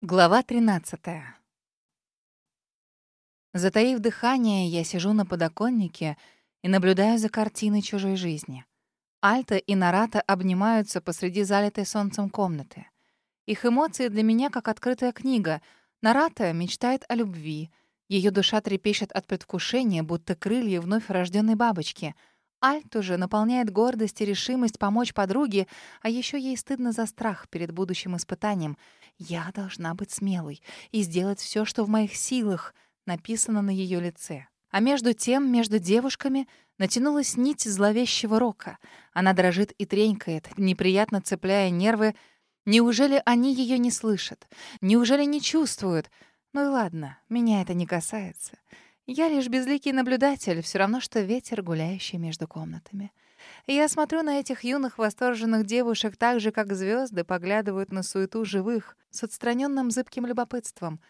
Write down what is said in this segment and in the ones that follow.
Глава 13. Затаив дыхание, я сижу на подоконнике и наблюдаю за картиной чужой жизни. Альта и Нарата обнимаются посреди залитой солнцем комнаты. Их эмоции для меня как открытая книга. Нарата мечтает о любви. Ее душа трепещет от предвкушения, будто крылья вновь рожденной бабочки — Альт уже наполняет гордость и решимость помочь подруге, а еще ей стыдно за страх перед будущим испытанием. «Я должна быть смелой и сделать все, что в моих силах», написано на ее лице. А между тем, между девушками натянулась нить зловещего рока. Она дрожит и тренькает, неприятно цепляя нервы. Неужели они ее не слышат? Неужели не чувствуют? Ну и ладно, меня это не касается. Я лишь безликий наблюдатель, все равно, что ветер, гуляющий между комнатами. я смотрю на этих юных восторженных девушек так же, как звезды поглядывают на суету живых, с отстраненным зыбким любопытством.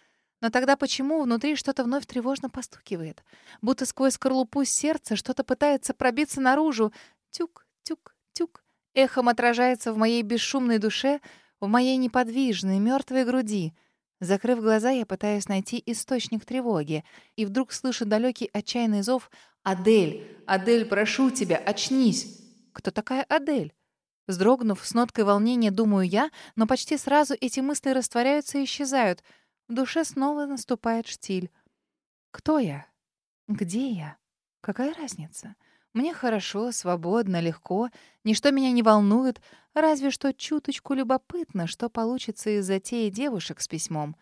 Но тогда почему внутри что-то вновь тревожно постукивает? Будто сквозь скорлупу сердца что-то пытается пробиться наружу. Тюк, тюк, тюк. Эхом отражается в моей бесшумной душе, в моей неподвижной, мертвой груди — Закрыв глаза, я пытаюсь найти источник тревоги, и вдруг слышу далекий отчаянный зов «Адель! Адель, прошу тебя, очнись!» Кто такая Адель? Вздрогнув, с ноткой волнения думаю я, но почти сразу эти мысли растворяются и исчезают. В душе снова наступает штиль. Кто я? Где я? Какая разница? Мне хорошо, свободно, легко, ничто меня не волнует, разве что чуточку любопытно, что получится из затеи девушек с письмом.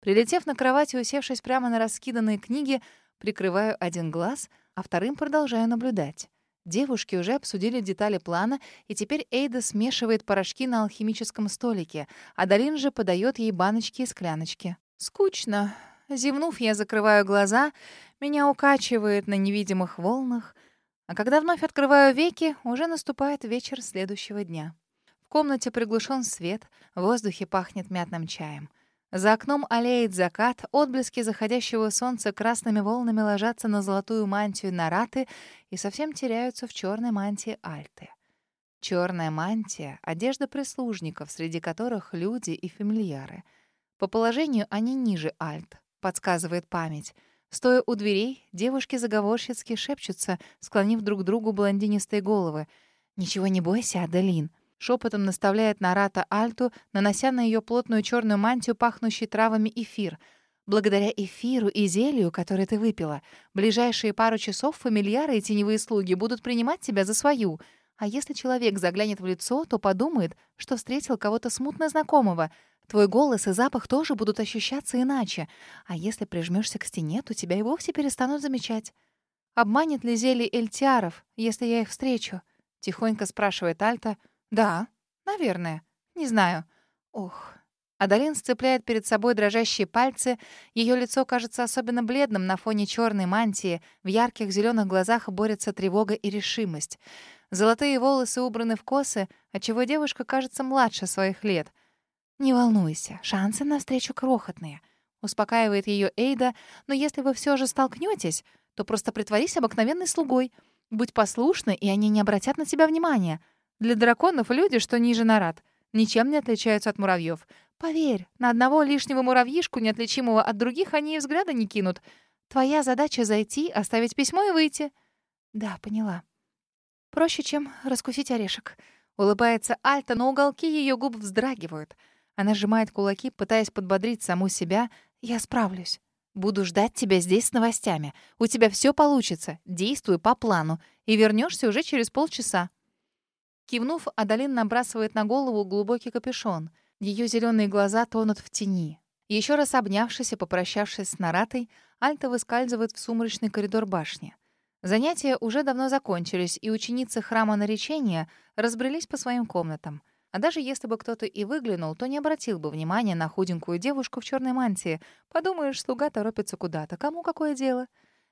Прилетев на кровать и усевшись прямо на раскиданные книги, прикрываю один глаз, а вторым продолжаю наблюдать. Девушки уже обсудили детали плана, и теперь Эйда смешивает порошки на алхимическом столике, а Дарин же подает ей баночки и скляночки. Скучно. Зевнув, я закрываю глаза, меня укачивает на невидимых волнах — а когда вновь открываю веки, уже наступает вечер следующего дня. В комнате приглушен свет, в воздухе пахнет мятным чаем. За окном аллеет закат, отблески заходящего солнца красными волнами ложатся на золотую мантию Нараты и совсем теряются в черной мантии Альты. Черная мантия — одежда прислужников, среди которых люди и фамильяры. По положению они ниже Альт, подсказывает память — Стоя у дверей, девушки заговорщицки шепчутся, склонив друг другу блондинистые головы. «Ничего не бойся, Аделин», — шепотом наставляет Нарата Альту, нанося на ее плотную черную мантию, пахнущий травами эфир. «Благодаря эфиру и зелью, который ты выпила, ближайшие пару часов фамильяры и теневые слуги будут принимать тебя за свою. А если человек заглянет в лицо, то подумает, что встретил кого-то смутно знакомого — Твой голос и запах тоже будут ощущаться иначе. А если прижмешься к стене, то тебя и вовсе перестанут замечать. Обманет ли зелье Эльтиаров, если я их встречу? Тихонько спрашивает Альта. Да, наверное. Не знаю. Ох. Адалин сцепляет перед собой дрожащие пальцы. Ее лицо кажется особенно бледным на фоне черной мантии. В ярких зеленых глазах борются тревога и решимость. Золотые волосы убраны в косы, отчего девушка кажется младше своих лет — «Не волнуйся, шансы на встречу крохотные», — успокаивает ее Эйда, «но если вы все же столкнетесь, то просто притворись обыкновенной слугой. Будь послушной, и они не обратят на тебя внимания. Для драконов люди, что ниже нарад, ничем не отличаются от муравьев. Поверь, на одного лишнего муравьишку, неотличимого от других, они и взгляда не кинут. Твоя задача — зайти, оставить письмо и выйти». «Да, поняла. Проще, чем раскусить орешек». Улыбается Альта, но уголки ее губ вздрагивают — она сжимает кулаки, пытаясь подбодрить саму себя. «Я справлюсь. Буду ждать тебя здесь с новостями. У тебя все получится. Действуй по плану. И вернешься уже через полчаса». Кивнув, Адалин набрасывает на голову глубокий капюшон. Ее зеленые глаза тонут в тени. Еще раз обнявшись и попрощавшись с Наратой, Альта выскальзывает в сумрачный коридор башни. Занятия уже давно закончились, и ученицы храма наречения разбрелись по своим комнатам — а даже если бы кто-то и выглянул, то не обратил бы внимания на худенькую девушку в черной мантии. Подумаешь, слуга торопится куда-то. Кому какое дело?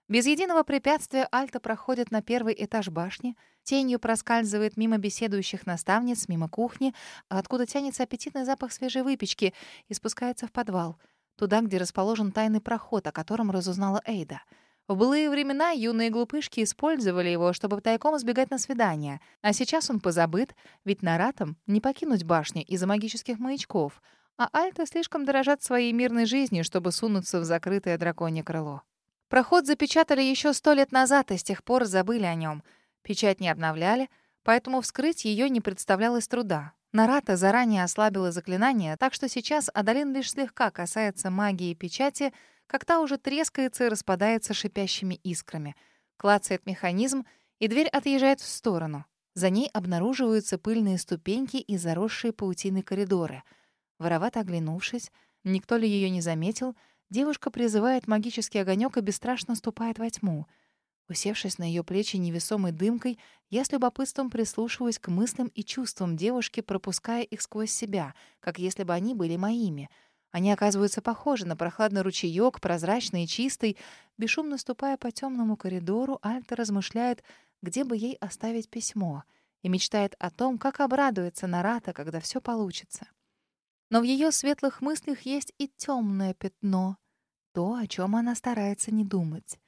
Без единого препятствия Альта проходит на первый этаж башни, тенью проскальзывает мимо беседующих наставниц, мимо кухни, откуда тянется аппетитный запах свежей выпечки, и спускается в подвал, туда, где расположен тайный проход, о котором разузнала Эйда — в былые времена юные глупышки использовали его, чтобы тайком сбегать на свидания. А сейчас он позабыт, ведь наратом не покинуть башню из-за магических маячков. а Альта слишком дорожат своей мирной жизнью, чтобы сунуться в закрытое драконье крыло. Проход запечатали еще сто лет назад, и с тех пор забыли о нем. Печать не обновляли, поэтому вскрыть ее не представлялось труда. Нарата заранее ослабила заклинание, так что сейчас Адалин лишь слегка касается магии печати, как та уже трескается и распадается шипящими искрами. Клацает механизм, и дверь отъезжает в сторону. За ней обнаруживаются пыльные ступеньки и заросшие паутиной коридоры. Воровато оглянувшись, никто ли ее не заметил — Девушка призывает магический огонек и бесстрашно ступает во тьму. Усевшись на ее плечи невесомой дымкой, я с любопытством прислушиваюсь к мыслям и чувствам девушки, пропуская их сквозь себя, как если бы они были моими. Они оказываются похожи на прохладный ручеёк, прозрачный и чистый. Бесшумно ступая по темному коридору, Альта размышляет, где бы ей оставить письмо, и мечтает о том, как обрадуется Нарата, когда все получится. Но в ее светлых мыслях есть и темное пятно, то, о чем она старается не думать.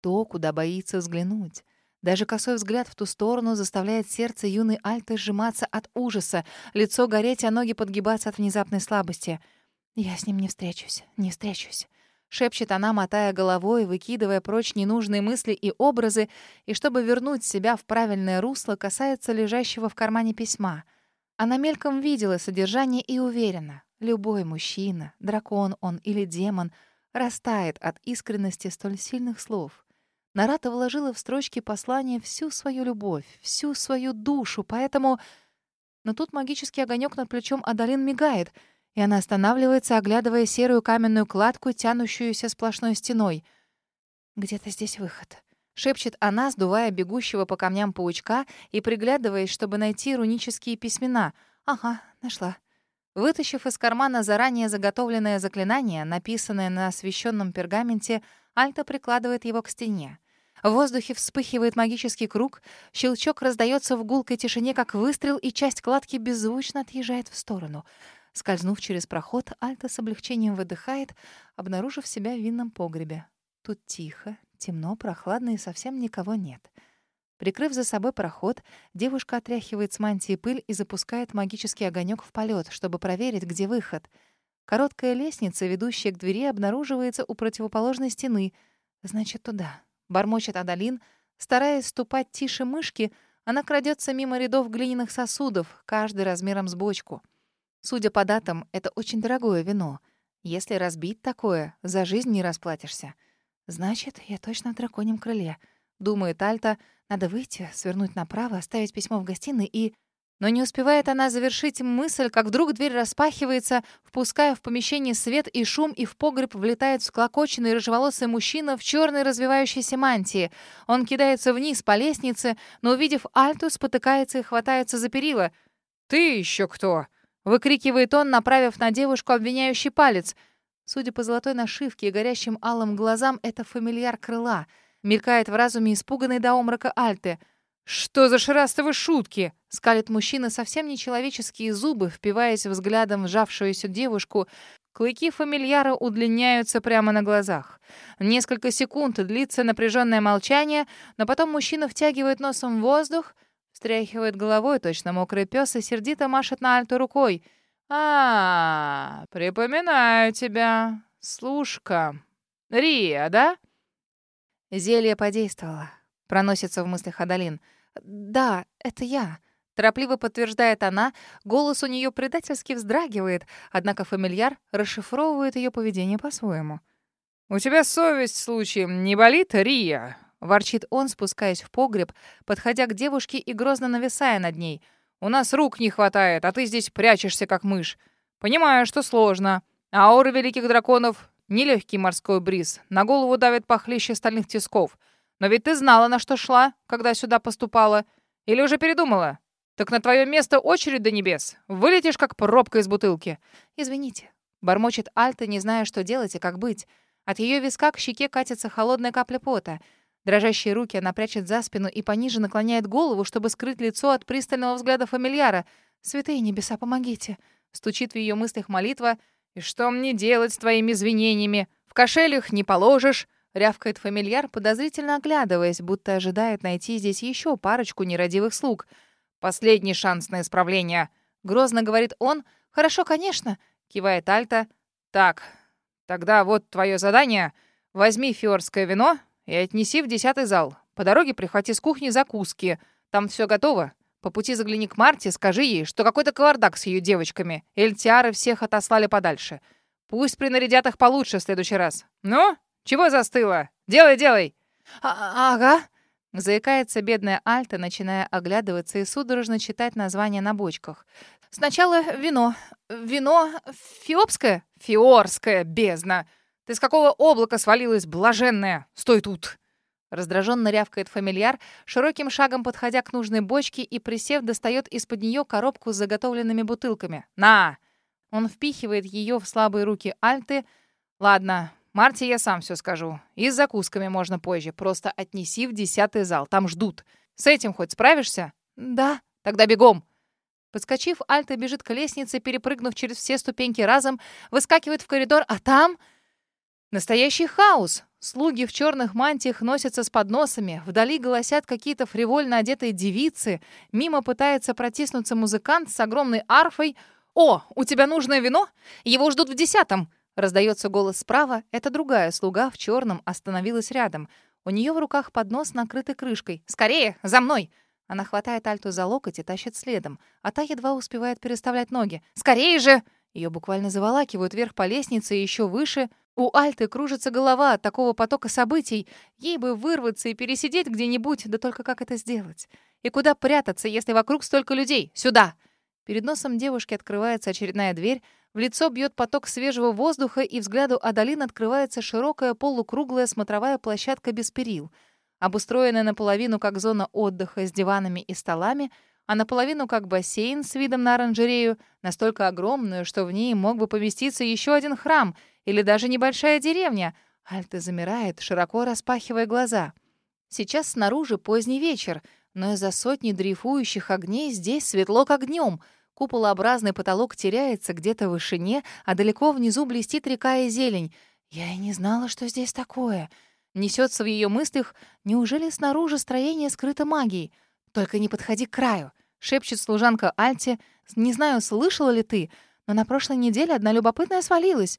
То, куда боится взглянуть. Даже косой взгляд в ту сторону заставляет сердце юной Альты сжиматься от ужаса, лицо гореть, а ноги подгибаться от внезапной слабости. «Я с ним не встречусь, не встречусь», — шепчет она, мотая головой, выкидывая прочь ненужные мысли и образы, и чтобы вернуть себя в правильное русло, касается лежащего в кармане письма. Она мельком видела содержание и уверена, любой мужчина, дракон он или демон — растает от искренности столь сильных слов. Нарата вложила в строчки послания всю свою любовь, всю свою душу, поэтому... Но тут магический огонек над плечом Адалин мигает, и она останавливается, оглядывая серую каменную кладку, тянущуюся сплошной стеной. «Где-то здесь выход», — шепчет она, сдувая бегущего по камням паучка и приглядываясь, чтобы найти рунические письмена. «Ага, нашла». Вытащив из кармана заранее заготовленное заклинание, написанное на освещенном пергаменте, Альта прикладывает его к стене. В воздухе вспыхивает магический круг, щелчок раздается в гулкой тишине, как выстрел, и часть кладки беззвучно отъезжает в сторону. Скользнув через проход, Альта с облегчением выдыхает, обнаружив себя в винном погребе. Тут тихо, темно, прохладно и совсем никого нет. — Прикрыв за собой проход, девушка отряхивает с мантии пыль и запускает магический огонек в полет, чтобы проверить, где выход. Короткая лестница, ведущая к двери, обнаруживается у противоположной стены. Значит, туда. Бормочет Адалин. Стараясь ступать тише мышки, она крадется мимо рядов глиняных сосудов, каждый размером с бочку. Судя по датам, это очень дорогое вино. Если разбить такое, за жизнь не расплатишься. Значит, я точно в драконьем крыле. Думает Альта — надо выйти, свернуть направо, оставить письмо в гостиной и... Но не успевает она завершить мысль, как вдруг дверь распахивается, впуская в помещение свет и шум, и в погреб влетает всклокоченный рыжеволосый мужчина в черной развивающейся мантии. Он кидается вниз по лестнице, но, увидев Альту, спотыкается и хватается за перила. «Ты еще кто?» — выкрикивает он, направив на девушку обвиняющий палец. Судя по золотой нашивке и горящим алым глазам, это фамильяр крыла — Мелькает в разуме испуганный до омрака Альты. «Что за шерастовы шутки?» — скалит мужчина совсем нечеловеческие зубы, впиваясь взглядом в сжавшуюся девушку. Клыки фамильяра удлиняются прямо на глазах. Несколько секунд длится напряженное молчание, но потом мужчина втягивает носом воздух, встряхивает головой, точно мокрый пес, и сердито машет на Альту рукой. «А, припоминаю тебя. Слушка. Рия, да?» Зелье подействовало. Проносится в мыслях Адалин. «Да, это я», — торопливо подтверждает она. Голос у нее предательски вздрагивает, однако фамильяр расшифровывает ее поведение по-своему. «У тебя совесть случаем не болит, Рия?» — ворчит он, спускаясь в погреб, подходя к девушке и грозно нависая над ней. «У нас рук не хватает, а ты здесь прячешься, как мышь. Понимаю, что сложно. Ауры великих драконов Нелегкий морской бриз. На голову давит похлеще стальных тисков. Но ведь ты знала, на что шла, когда сюда поступала. Или уже передумала? Так на твое место очередь до небес. Вылетишь, как пробка из бутылки. Извините. Бормочет Альта, не зная, что делать и как быть. От ее виска к щеке катится холодная капля пота. Дрожащие руки она прячет за спину и пониже наклоняет голову, чтобы скрыть лицо от пристального взгляда фамильяра. «Святые небеса, помогите!» Стучит в ее мыслях молитва — «И что мне делать с твоими извинениями? В кошель не положишь!» — рявкает фамильяр, подозрительно оглядываясь, будто ожидает найти здесь еще парочку нерадивых слуг. «Последний шанс на исправление!» — грозно говорит он. «Хорошо, конечно!» — кивает Альта. Так, тогда вот твое задание. Возьми фиорское вино и отнеси в десятый зал. По дороге прихвати с кухни закуски. Там все готово. По пути загляни к Марте, скажи ей, что какой-то кавардак с ее девочками. Эльтиары всех отослали подальше. Пусть принарядят их получше в следующий раз. Ну, чего застыла? Делай, делай!» а «Ага», Заикается бедная Альта, начиная оглядываться и судорожно читать названия на бочках. «Сначала вино. Вино фиопское?» «Фиорское, бездна! Ты с какого облака свалилась, блаженная? Стой тут!» Раздраженно рявкает фамильяр, широким шагом подходя к нужной бочке и, присев, достает из-под нее коробку с заготовленными бутылками. «На!» Он впихивает ее в слабые руки Альты. «Ладно, Марте я сам все скажу. И с закусками можно позже. Просто отнеси в десятый зал. Там ждут. С этим хоть справишься? Да. Тогда бегом. Подскочив, Альта бежит к лестнице, перепрыгнув через все ступеньки разом, выскакивает в коридор, а там... Настоящий хаос. Слуги в черных мантиях носятся с подносами, вдали голосят какие-то фривольно одетые девицы, мимо пытается протиснуться музыкант с огромной арфой. «О, у тебя нужное вино? Его ждут в десятом!» Раздается голос справа. Это другая слуга в черном остановилась рядом. У нее в руках поднос, накрытый крышкой. «Скорее! За мной!» Она хватает Альту за локоть и тащит следом, а та едва успевает переставлять ноги. «Скорее же!» Ее буквально заволакивают вверх по лестнице и еще выше. У Альты кружится голова от такого потока событий. Ей бы вырваться и пересидеть где-нибудь, да только как это сделать? И куда прятаться, если вокруг столько людей? Сюда! Перед носом девушки открывается очередная дверь, в лицо бьет поток свежего воздуха, и взгляду Адалин открывается широкая полукруглая смотровая площадка без перил, обустроенная наполовину как зона отдыха с диванами и столами, а наполовину как бассейн с видом на оранжерею, настолько огромную, что в ней мог бы поместиться еще один храм или даже небольшая деревня. Альта замирает, широко распахивая глаза. Сейчас снаружи поздний вечер, но из-за сотни дрейфующих огней здесь светло как днем — Куполообразный потолок теряется где-то в вышине, а далеко внизу блестит река и зелень. Я и не знала, что здесь такое. Несется в ее мыслях, неужели снаружи строение скрыто магией? Только не подходи к краю, шепчет служанка Альте. Не знаю, слышала ли ты, но на прошлой неделе одна любопытная свалилась.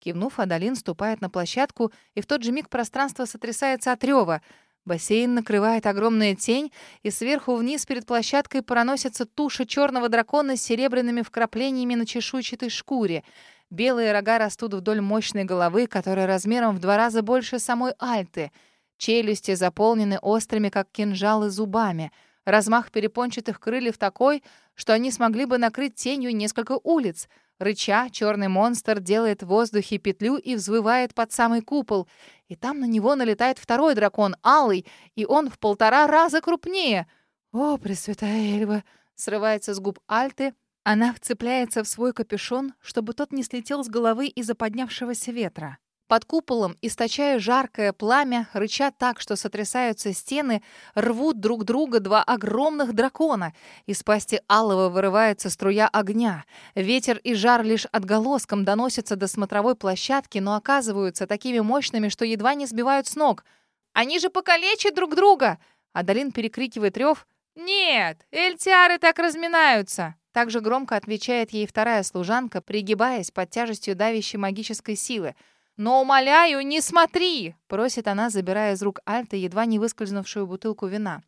Кивнув, Адалин ступает на площадку, и в тот же миг пространство сотрясается от рева. Бассейн накрывает огромная тень, и сверху вниз перед площадкой проносится туша черного дракона с серебряными вкраплениями на чешуйчатой шкуре. Белые рога растут вдоль мощной головы, которая размером в два раза больше самой Альты. Челюсти заполнены острыми, как кинжалы, зубами. Размах перепончатых крыльев такой, что они смогли бы накрыть тенью несколько улиц — Рыча, черный монстр делает в воздухе петлю и взвывает под самый купол. И там на него налетает второй дракон, алый, и он в полтора раза крупнее. «О, Пресвятая Эльва!» — срывается с губ Альты. Она вцепляется в свой капюшон, чтобы тот не слетел с головы из-за поднявшегося ветра. Под куполом, источая жаркое пламя, рычат так, что сотрясаются стены, рвут друг друга два огромных дракона. Из пасти алого вырывается струя огня. Ветер и жар лишь отголоском доносятся до смотровой площадки, но оказываются такими мощными, что едва не сбивают с ног. «Они же покалечат друг друга!» Адалин перекрикивает рев. «Нет, эльтиары так разминаются!» Также громко отвечает ей вторая служанка, пригибаясь под тяжестью давящей магической силы — «Но, умоляю, не смотри!» — просит она, забирая из рук Альты едва не выскользнувшую бутылку вина.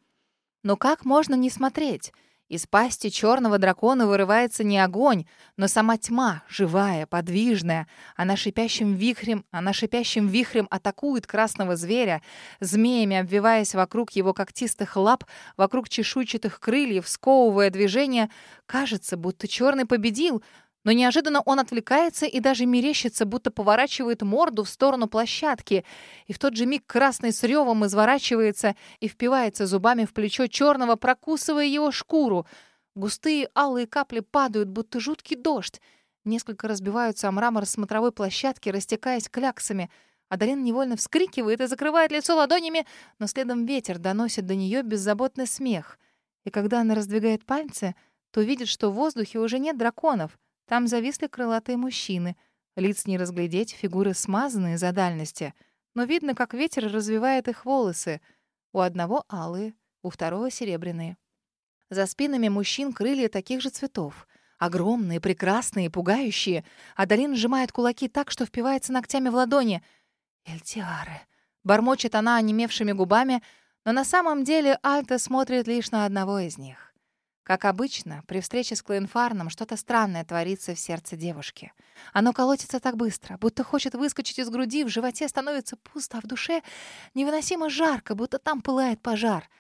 Но как можно не смотреть? Из пасти черного дракона вырывается не огонь, но сама тьма, живая, подвижная. Она шипящим вихрем, она шипящим вихрем атакует красного зверя, змеями обвиваясь вокруг его когтистых лап, вокруг чешуйчатых крыльев, сковывая движение. Кажется, будто черный победил, но неожиданно он отвлекается и даже мерещится, будто поворачивает морду в сторону площадки. И в тот же миг красный с ревом изворачивается и впивается зубами в плечо черного, прокусывая его шкуру. Густые алые капли падают, будто жуткий дождь. Несколько разбиваются о мрамор смотровой площадки, растекаясь кляксами. Адарин невольно вскрикивает и закрывает лицо ладонями, но следом ветер доносит до нее беззаботный смех. И когда она раздвигает пальцы, то видит, что в воздухе уже нет драконов — там зависли крылатые мужчины. Лиц не разглядеть, фигуры смазанные за дальности. Но видно, как ветер развивает их волосы. У одного алые, у второго серебряные. За спинами мужчин крылья таких же цветов. Огромные, прекрасные, пугающие. Адалин сжимает кулаки так, что впивается ногтями в ладони. «Эльтиары!» Бормочет она онемевшими губами, но на самом деле Альта смотрит лишь на одного из них. Как обычно, при встрече с Клоенфарном что-то странное творится в сердце девушки. Оно колотится так быстро, будто хочет выскочить из груди, в животе становится пусто, а в душе невыносимо жарко, будто там пылает пожар.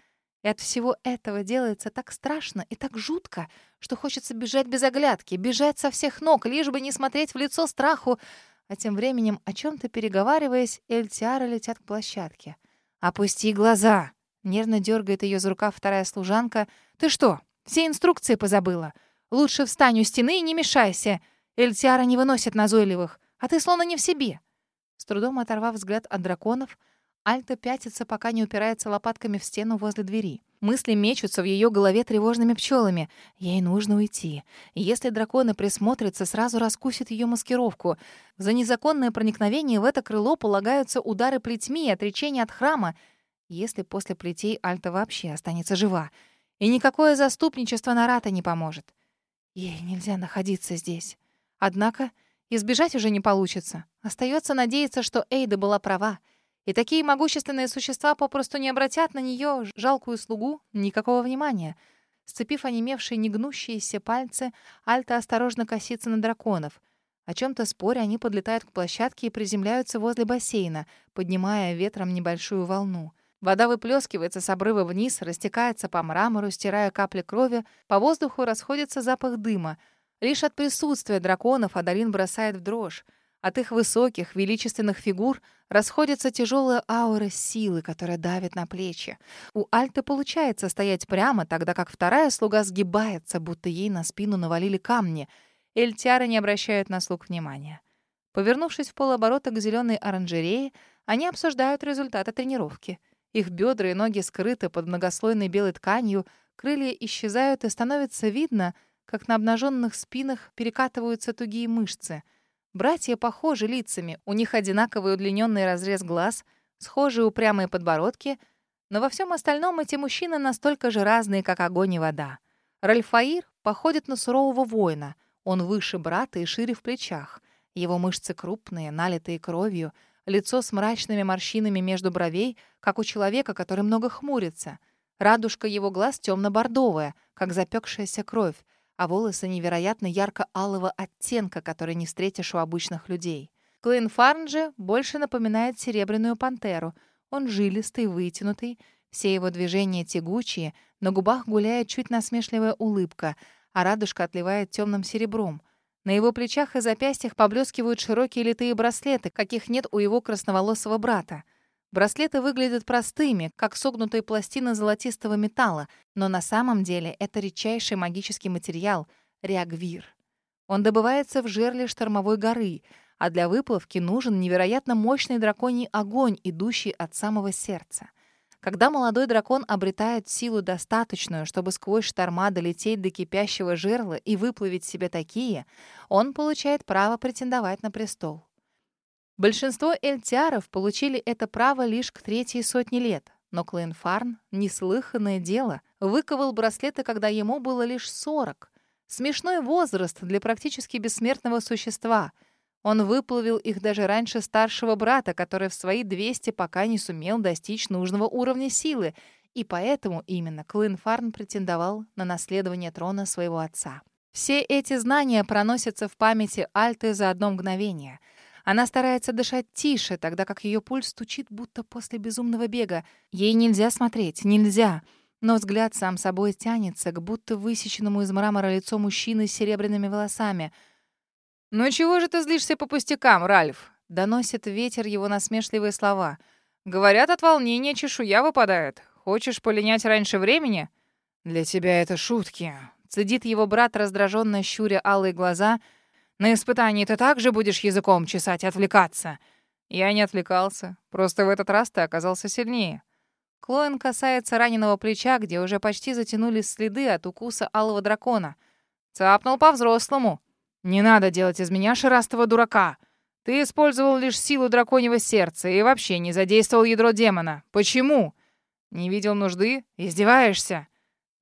И от всего этого делается так страшно и так жутко, что хочется бежать без оглядки, бежать со всех ног, лишь бы не смотреть в лицо страху, а тем временем, о чем-то переговариваясь, Эльтиара летят к площадке. «Опусти глаза!» — нервно дергает ее за рукав вторая служанка. «Ты что, все инструкции позабыла? Лучше встань у стены и не мешайся. Эльтиара не выносит назойливых, а ты словно не в себе». С трудом оторвав взгляд от драконов, Альта пятится, пока не упирается лопатками в стену возле двери. Мысли мечутся в ее голове тревожными пчелами. Ей нужно уйти. Если драконы присмотрятся, сразу раскусит ее маскировку. За незаконное проникновение в это крыло полагаются удары плетьми и отречение от храма, если после плетей Альта вообще останется жива. И никакое заступничество Нарата не поможет. Ей нельзя находиться здесь. Однако избежать уже не получится. Остается надеяться, что Эйда была права — и такие могущественные существа попросту не обратят на нее, жалкую слугу, никакого внимания. Сцепив онемевшие негнущиеся пальцы, Альта осторожно косится на драконов. О чем-то споря они подлетают к площадке и приземляются возле бассейна, поднимая ветром небольшую волну. Вода выплескивается с обрыва вниз, растекается по мрамору, стирая капли крови, по воздуху расходится запах дыма. Лишь от присутствия драконов Адалин бросает в дрожь. От их высоких, величественных фигур расходится тяжелая аура силы, которая давит на плечи. У Альты получается стоять прямо, тогда как вторая слуга сгибается, будто ей на спину навалили камни. Эльтиары не обращают на слуг внимания. Повернувшись в полоборота к зеленой оранжерее, они обсуждают результаты тренировки. Их бедра и ноги скрыты под многослойной белой тканью, крылья исчезают, и становится видно, как на обнаженных спинах перекатываются тугие мышцы — Братья похожи лицами, у них одинаковый удлиненный разрез глаз, схожие упрямые подбородки, но во всем остальном эти мужчины настолько же разные, как огонь и вода. Ральфаир походит на сурового воина. Он выше брата и шире в плечах. Его мышцы крупные, налитые кровью, лицо с мрачными морщинами между бровей, как у человека, который много хмурится. Радужка его глаз темно-бордовая, как запекшаяся кровь, а волосы невероятно ярко-алого оттенка, который не встретишь у обычных людей. Клейн Фарн же больше напоминает серебряную пантеру. Он жилистый, вытянутый, все его движения тягучие, на губах гуляет чуть насмешливая улыбка, а радужка отливает темным серебром. На его плечах и запястьях поблескивают широкие литые браслеты, каких нет у его красноволосого брата. Браслеты выглядят простыми, как согнутые пластины золотистого металла, но на самом деле это редчайший магический материал — реагвир. Он добывается в жерле штормовой горы, а для выплавки нужен невероятно мощный драконий огонь, идущий от самого сердца. Когда молодой дракон обретает силу достаточную, чтобы сквозь шторма долететь до кипящего жерла и выплавить себе такие, он получает право претендовать на престол. Большинство эльтиаров получили это право лишь к третьей сотне лет, но Клейнфарн, неслыханное дело, выковал браслеты, когда ему было лишь 40. Смешной возраст для практически бессмертного существа. Он выплавил их даже раньше старшего брата, который в свои 200 пока не сумел достичь нужного уровня силы, и поэтому именно Клинфарн претендовал на наследование трона своего отца. Все эти знания проносятся в памяти Альты за одно мгновение — она старается дышать тише, тогда как ее пульс стучит, будто после безумного бега. Ей нельзя смотреть, нельзя. Но взгляд сам собой тянется к будто высеченному из мрамора лицо мужчины с серебряными волосами. «Ну чего же ты злишься по пустякам, Ральф?» — доносит ветер его насмешливые слова. «Говорят, от волнения чешуя выпадает. Хочешь полинять раньше времени?» «Для тебя это шутки», — цедит его брат, раздраженно щуря алые глаза — на испытании ты также будешь языком чесать отвлекаться?» Я не отвлекался. Просто в этот раз ты оказался сильнее. Клоэн касается раненого плеча, где уже почти затянулись следы от укуса алого дракона. Цапнул по-взрослому. «Не надо делать из меня шерастого дурака. Ты использовал лишь силу драконьего сердца и вообще не задействовал ядро демона. Почему? Не видел нужды? Издеваешься?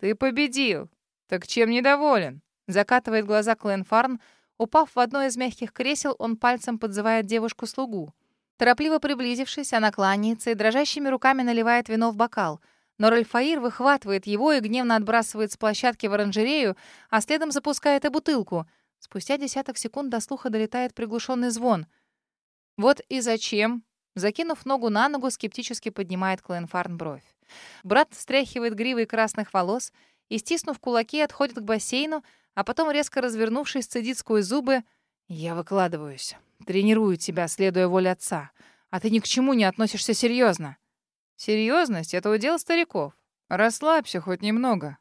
Ты победил. Так чем недоволен? Закатывает глаза Кленфарн. Упав в одно из мягких кресел, он пальцем подзывает девушку-слугу. Торопливо приблизившись, она кланяется и дрожащими руками наливает вино в бокал. Но Ральфаир выхватывает его и гневно отбрасывает с площадки в оранжерею, а следом запускает и бутылку. Спустя десяток секунд до слуха долетает приглушенный звон. «Вот и зачем?» Закинув ногу на ногу, скептически поднимает Кленфарн бровь. Брат встряхивает гривой красных волос и, стиснув кулаки, отходит к бассейну, а потом, резко развернувшись, цедит сквозь зубы «Я выкладываюсь. Тренирую тебя, следуя воле отца. А ты ни к чему не относишься серьезно. Серьезность — это удел стариков. Расслабься хоть немного.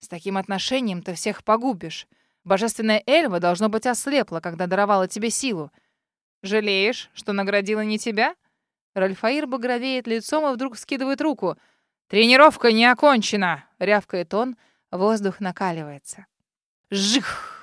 С таким отношением ты всех погубишь. Божественная Эльва, должно быть, ослепла, когда даровала тебе силу. Жалеешь, что наградила не тебя? Ральфаир багровеет лицом и вдруг скидывает руку. «Тренировка не окончена!» — рявкает он. Воздух накаливается. Жих!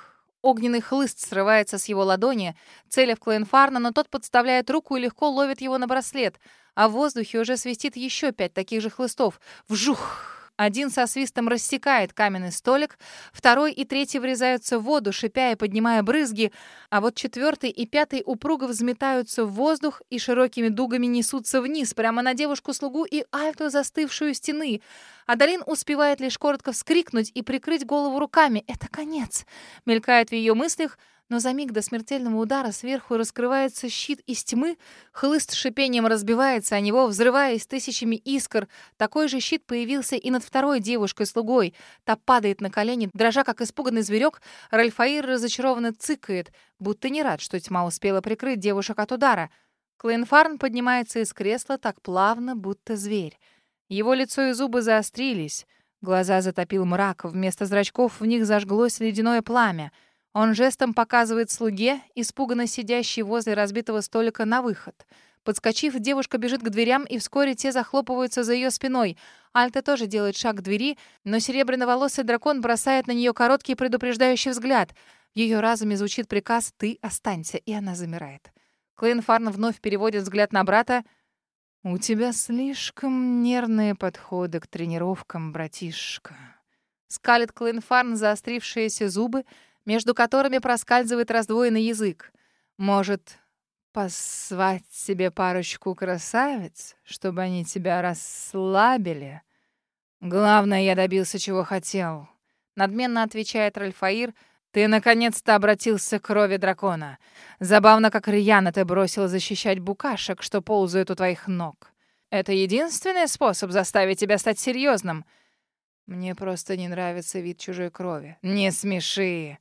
Огненный хлыст срывается с его ладони, целя в Клейнфарна, но тот подставляет руку и легко ловит его на браслет. А в воздухе уже свистит еще пять таких же хлыстов. Вжух! Один со свистом рассекает каменный столик, второй и третий врезаются в воду, шипя и поднимая брызги, а вот четвертый и пятый упруго взметаются в воздух и широкими дугами несутся вниз, прямо на девушку-слугу и Альту, застывшую стены. Адалин успевает лишь коротко вскрикнуть и прикрыть голову руками. «Это конец!» — мелькает в ее мыслях — но за миг до смертельного удара сверху раскрывается щит из тьмы, хлыст шипением разбивается о него, взрываясь тысячами искр. Такой же щит появился и над второй девушкой-слугой. Та падает на колени, дрожа, как испуганный зверек. Ральфаир разочарованно цыкает, будто не рад, что тьма успела прикрыть девушек от удара. Клейнфарн поднимается из кресла так плавно, будто зверь. Его лицо и зубы заострились. Глаза затопил мрак, вместо зрачков в них зажглось ледяное пламя — он жестом показывает слуге, испуганно сидящий возле разбитого столика, на выход. Подскочив, девушка бежит к дверям, и вскоре те захлопываются за ее спиной. Альта тоже делает шаг к двери, но серебряноволосый дракон бросает на нее короткий предупреждающий взгляд. В ее разуме звучит приказ «ты останься», и она замирает. Клейн Фарн вновь переводит взгляд на брата. «У тебя слишком нервные подходы к тренировкам, братишка». Скалит Клейн Фарн заострившиеся зубы — между которыми проскальзывает раздвоенный язык. Может, позвать себе парочку красавиц, чтобы они тебя расслабили? Главное, я добился, чего хотел. Надменно отвечает Ральфаир. Ты наконец-то обратился к крови дракона. Забавно, как рьяно ты бросил защищать букашек, что ползают у твоих ног. Это единственный способ заставить тебя стать серьезным. Мне просто не нравится вид чужой крови. Не смеши.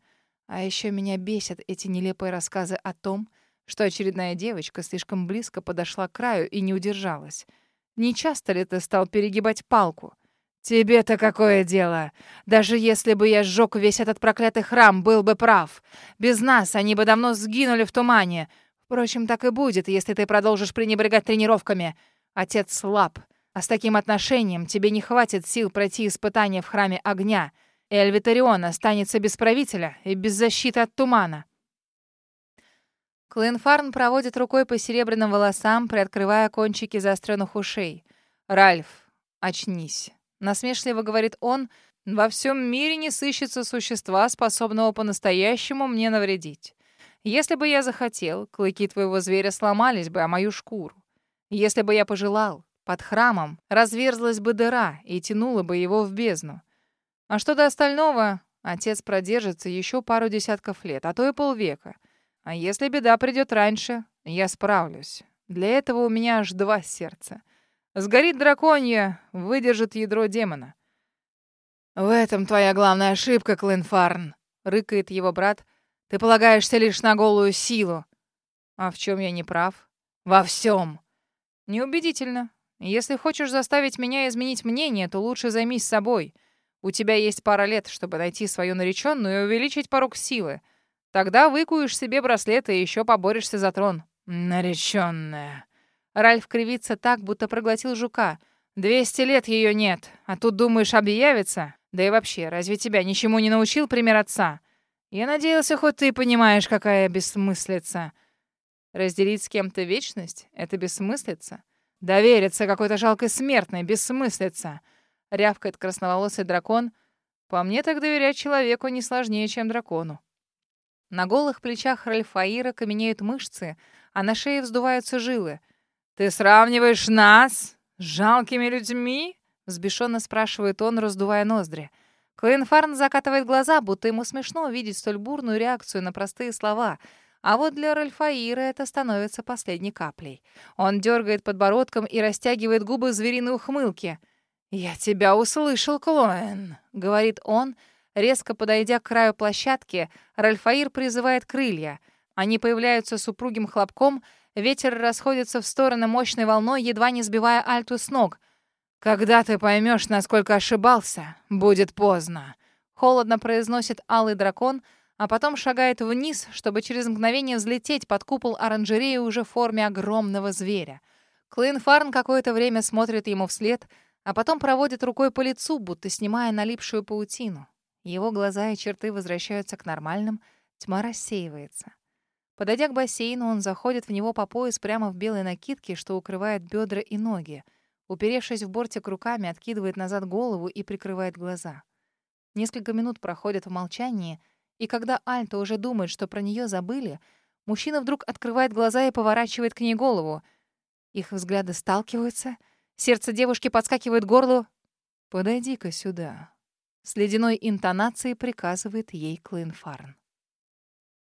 А еще меня бесят эти нелепые рассказы о том, что очередная девочка слишком близко подошла к краю и не удержалась. Не часто ли ты стал перегибать палку? Тебе-то какое дело? Даже если бы я сжег весь этот проклятый храм, был бы прав. Без нас они бы давно сгинули в тумане. Впрочем, так и будет, если ты продолжишь пренебрегать тренировками. Отец слаб, а с таким отношением тебе не хватит сил пройти испытание в храме огня — Эльвитарион останется без правителя и без защиты от тумана. Клинфарн проводит рукой по серебряным волосам, приоткрывая кончики заостренных ушей. «Ральф, очнись!» Насмешливо говорит он, «Во всем мире не сыщется существа, способного по-настоящему мне навредить. Если бы я захотел, клыки твоего зверя сломались бы о мою шкуру. Если бы я пожелал, под храмом разверзлась бы дыра и тянула бы его в бездну. А что до остального, отец продержится еще пару десятков лет, а то и полвека. А если беда придет раньше, я справлюсь. Для этого у меня аж два сердца. Сгорит драконье, выдержит ядро демона. «В этом твоя главная ошибка, Клинфарн», — рыкает его брат. «Ты полагаешься лишь на голую силу». «А в чем я не прав?» «Во всем». «Неубедительно. Если хочешь заставить меня изменить мнение, то лучше займись собой. У тебя есть пара лет, чтобы найти свою нареченную и увеличить порог силы. Тогда выкуешь себе браслет и еще поборешься за трон. Нареченная. Ральф кривится так, будто проглотил жука. Двести лет ее нет, а тут думаешь объявится? Да и вообще, разве тебя ничему не научил пример отца? Я надеялся, хоть ты понимаешь, какая бессмыслица. Разделить с кем-то вечность — это бессмыслица. Довериться какой-то жалкой смертной — бессмыслица. Рявкает красноволосый дракон. По мне так доверять человеку не сложнее, чем дракону. На голых плечах Ральфаира каменеют мышцы, а на шее вздуваются жилы. «Ты сравниваешь нас с жалкими людьми?» — взбешенно спрашивает он, раздувая ноздри. Клейнфарн закатывает глаза, будто ему смешно увидеть столь бурную реакцию на простые слова. А вот для Ральфаира это становится последней каплей. Он дергает подбородком и растягивает губы звериной ухмылки. «Я тебя услышал, Клоэн», — говорит он, — Резко подойдя к краю площадки, Ральфаир призывает крылья. Они появляются с упругим хлопком, ветер расходится в стороны мощной волной, едва не сбивая Альту с ног. «Когда ты поймешь, насколько ошибался, будет поздно», — холодно произносит алый дракон, а потом шагает вниз, чтобы через мгновение взлететь под купол оранжереи уже в форме огромного зверя. Клейнфарн какое-то время смотрит ему вслед, а потом проводит рукой по лицу, будто снимая налипшую паутину. Его глаза и черты возвращаются к нормальным, тьма рассеивается. Подойдя к бассейну, он заходит в него по пояс прямо в белой накидке, что укрывает бедра и ноги. Уперевшись в бортик руками, откидывает назад голову и прикрывает глаза. Несколько минут проходят в молчании, и когда Альта уже думает, что про нее забыли, мужчина вдруг открывает глаза и поворачивает к ней голову. Их взгляды сталкиваются, сердце девушки подскакивает к горлу. «Подойди-ка сюда», с ледяной интонацией приказывает ей Клинфарн.